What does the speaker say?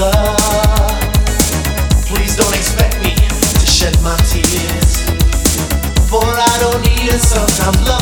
mother. Please don't expect me to shed my tears. For I don't need it sometimes. Love